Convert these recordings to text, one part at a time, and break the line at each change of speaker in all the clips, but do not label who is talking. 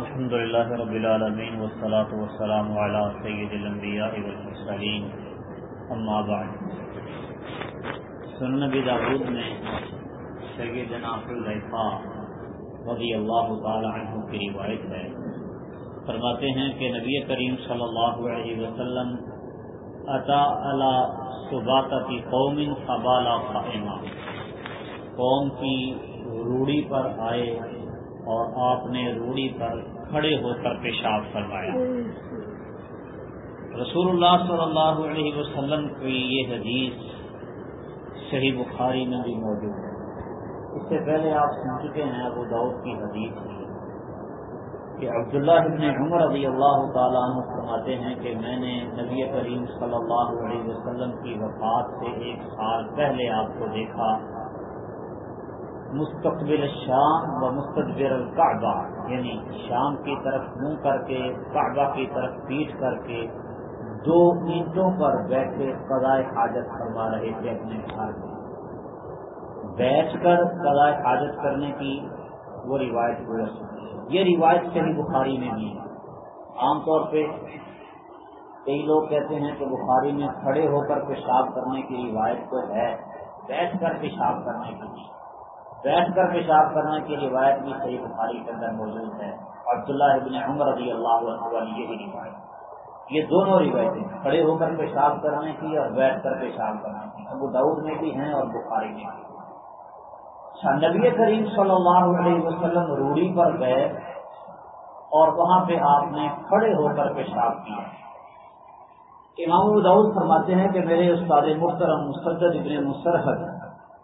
الحمد لله رب العالمين والصلاة والسلام على سيد الانبياء والمرسلين اما بعد. سنن نبی داود میں سیدنا حلیفہ رضی اللہ تعالی عنہ کی روایت ہے. فرماتے ہیں کہ نبی کریم صلی اللہ علیہ وسلم عطا علی صباطتی قوم فبالا قائمہ قوم کی روڑی پر آئے اور آپ نے روڑی پر کھڑے ہو کر پیشاب فرمایا۔ رسول اللہ صلی اللہ علیہ وسلم کی یہ حدیث صحیح بخاری میں بھی موجود ہے۔ اس سے پہلے آپ سن چکے ہیں ابو داؤد کی حدیث کی کہ عبداللہ ابن عمر رضی اللہ تعالیٰ عنہ فرماتے ہیں کہ میں نے نبی کریم صلی اللہ علیہ وسلم کی وفات سے ایک سال پہلے آپ کو دیکھا۔ مستقبل شام و مستقبل القعبہ یعنی شام کی طرف منہ کر کے، کعبہ کی طرف پیٹ کر کے دو اینٹوں پر بیٹھے قضائے حاجت فرما رہے تھے اپنے گھر میں۔ بیٹھ کر قضائے حاجت کرنے کی وہ روایت گزر یہ روایت صحیح بخاری میں بھی ہے۔ عام طور پہ کئی لوگ کہتے ہیں کہ بخاری میں کھڑے ہو کر پیشاب کرنے کی روایت تو ہے، بیٹھ کر پیشاب کرنے کی۔ بیٹھ کر پیشاب کرنے کی روایت بھی صحیح بخاری کے اندر موجود ہے۔ عبداللہ ابن عمر رضی اللہ عنہ یہی روایت یہ دونوں روایتیں کھڑے ہو کر پیشاب کرنے کی اور بیٹھ کر پیشاب کرنے کی۔ ابو دعود میں بھی ہیں اور بخاری میں بھی اچھا نبی کریم صلی اللہ علیہ وسلم روڑی پر گئے اور وہاں پہ آپ نے کھڑے ہو کر پیشاب کیا۔ امام دعود فرماتے ہیں کہ میرے استاد محترم مسدد ابن مسرحد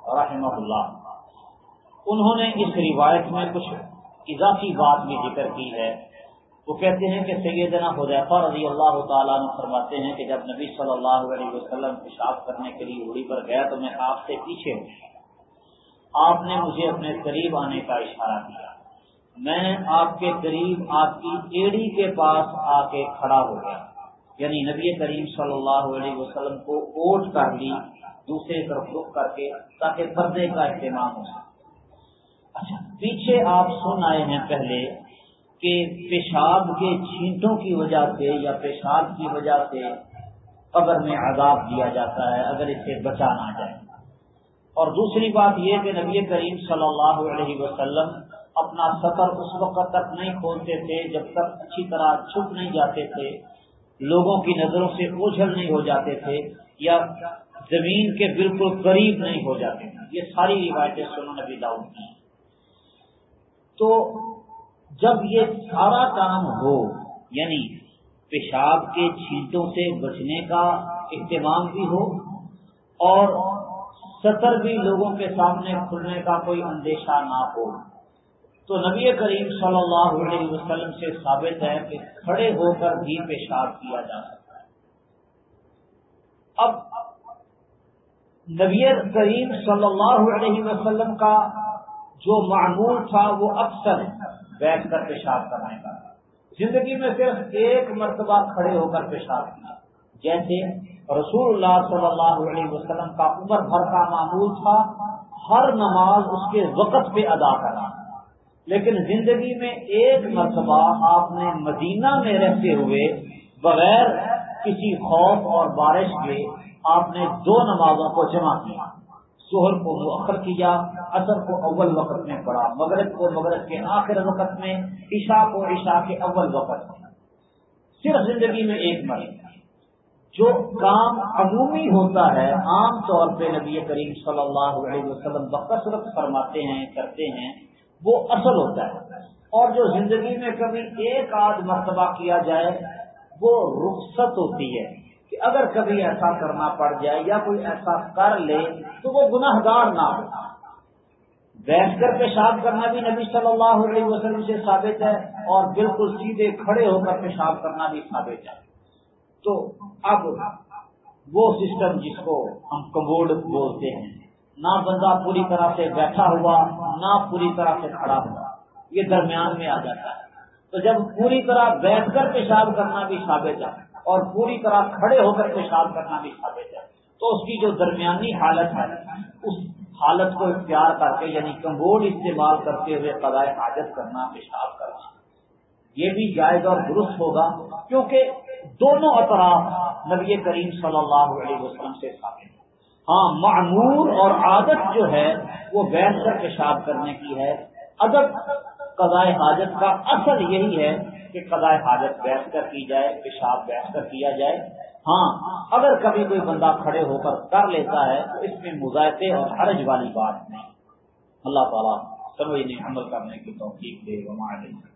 رحمہ اللہ انہوں نے اس روایت میں کچھ اضافی بات بھی ذکر کی ہے۔ وہ کہتے ہیں کہ سیدنا حضیفہ رضی اللہ تعالیٰ نے فرماتے ہیں کہ جب نبی صلی اللہ علیہ وسلم پیشاب کرنے کے لیے اڑی پر گیا تو میں آپ سے پیچھے ہوں۔ آپ نے مجھے اپنے قریب آنے کا اشارہ کیا۔ میں آپ کے قریب آپ کی ایڑی کے پاس آ کے کھڑا ہو گیا۔ یعنی نبی کریم صلی اللہ علیہ وسلم کو اوٹ کر لی، دوسرے طرف رخ کر کے تاکہ پردے کا اہتمام ہو سکے۔ اچھا پیچھے آپ سن آئے ہیں پہلے کہ پیشاب کے چھینٹوں کی وجہ سے یا پیشاب کی وجہ سے قبر میں عذاب دیا جاتا ہے اگر اسے بچا نہ جائے۔ اور دوسری بات یہ کہ نبی کریم صلی اللہ علیہ وسلم اپنا سفر اس وقت تک نہیں کھولتے تھے جب تک اچھی طرح چھپ نہیں جاتے تھے، لوگوں کی نظروں سے اوجھل نہیں ہو جاتے تھے یا زمین کے بالکل قریب نہیں ہو جاتے تھے۔ یہ ساری روایتیں سنو نبی داؤد کی۔ تو جب یہ سارا کام ہو یعنی پیشاب کے چھینٹوں سے بچنے کا اہتمام بھی ہو اور سطر بھی لوگوں کے سامنے کھلنے کا کوئی اندیشہ نہ ہو، تو نبی کریم صلی اللہ علیہ وسلم سے ثابت ہے کہ کھڑے ہو کر بھی پیشاب کیا جا سکتا ہے۔ اب نبی کریم صلی اللہ علیہ وسلم کا جو معمول تھا وہ اکثر بیٹھ کر پیشاب کرنے کا زندگی میں صرف ایک مرتبہ کھڑے ہو کر پیشاب کیا۔ جیسے رسول اللہ صلی اللہ علیہ وسلم کا عمر بھر کا معمول تھا، ہر نماز اس کے وقت پہ ادا کرنا۔ لیکن زندگی میں ایک مرتبہ آپ نے مدینہ میں رہتے ہوئے بغیر کسی خوف اور بارش کے آپ نے دو نمازوں کو جمع کیا۔ سہر کو مؤخر کیا اثر کو اول وقت میں پڑھا، مغرب کو مغرب کے آخر وقت میں، عشاء کو عشاء کے اول وقت میں۔ صرف زندگی میں ایک مرض جو کام عمومی ہوتا ہے، عام طور پہ نبی کریم صلی اللہ علیہ وسلم بکثرت فرماتے ہیں، کرتے ہیں، وہ اصل ہوتا ہے۔ اور جو زندگی میں کبھی ایک آدھ مرتبہ کیا جائے، وہ رخصت ہوتی ہے۔ کہ اگر کبھی ایسا کرنا پڑ جائے یا کوئی ایسا کر لے تو وہ گناہ گار نہ ہو۔ بیٹھ کر پیشاب کرنا بھی نبی صلی اللہ علیہ وسلم سے ثابت ہے اور بالکل سیدھے کھڑے ہو کر پیشاب کرنا بھی ثابت ہے۔ تو اب وہ سسٹم جس کو ہم کبوڈ بولتے ہیں، نہ بندہ پوری طرح سے بیٹھا ہوا، نہ پوری طرح سے کھڑا ہوا، یہ درمیان میں آ جاتا ہے۔ تو جب پوری طرح بیٹھ کر پیشاب کرنا بھی ثابت ہے اور پوری طرح کھڑے ہو کر پیشاب کرنا بھی ثابت ہے۔ تو اس کی جو درمیانی حالت ہے، اس حالت کو اختیار کر کے یعنی کمبوڈ استعمال کرتے ہوئے قضاء حاجت کرنا پیشاب کرنا، یہ بھی جائز اور درست ہوگا۔ کیونکہ دونوں اطراف نبی کریم صلی اللہ علیہ وسلم سے ثابت ہاں معمور اور عادت جو ہے، وہ بیٹھ کر پیشاب کرنے کی ہے۔ ادب، قضائے حاجت کا اصل یہی ہے کہ قضاء حاجت بیٹھ کر کی جائے، پیشاب بیٹھ کر کیا جائے۔ ہاں اگر کبھی کوئی بندہ کھڑے ہو کر کر لیتا ہے تو اس میں مذائقے اور حرج والی بات نہیں۔ اللہ تعالیٰ سروئی نے عمل کرنے کی توفیق دے۔ گا